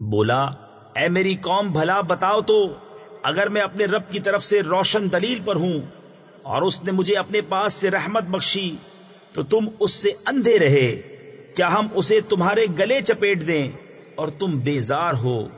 بولا، اے میری قوم، بھلا بتاؤ تو، اگر میں اپنے رب کی طرف سے روشن دلیل پر ہوں اور اس نے مجھے اپنے پاس سے رحمت بخشی، تو تم اس سے اندھے رہے۔ کیا ہم اسے تمہارے گلے چپیٹ دیں اور تم بیزار ہو؟